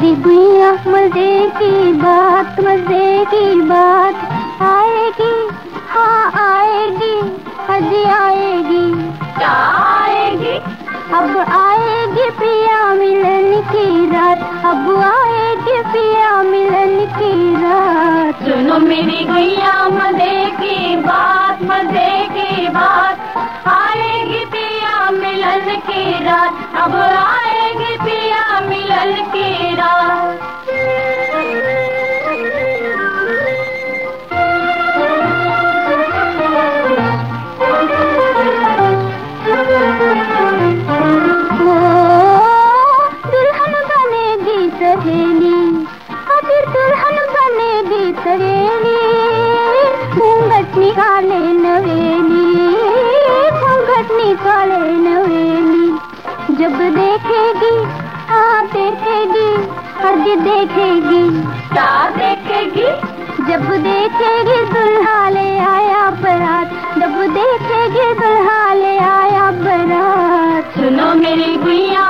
की बात मज़े की बात। आएगी हाँ आएगी हजी आएगी। क्या आएगी। अब आएगी पिया मिलन की रात अब आएगी पिया मिलन की रात। सुनो मेरी गैया मज़े की बात मज़े की बात। आएगी पिया मिलन की रात अब आएगी देखेगी। क्या देखेगी। जब देखेगी दुल्हा ले आया बरात। जब देखेगी दुल्हा ले आया बरात। सुनो मेरी गुइया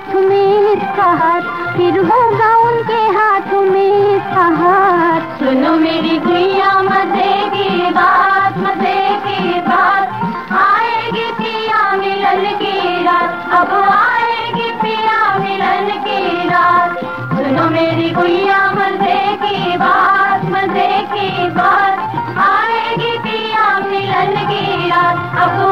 हाथों में इस्तार फिर होगा उनके हाथ में इस्तार सुनो मेरी गुड़िया, मज़े की बात मज़े की बात आएगी पिया मिलन की रात, अब आएगी पिया मिलन की रात। सुनो मेरी गुड़िया, मज़े की बात मज़े की बात आएगी पिया मिलन की रात, अब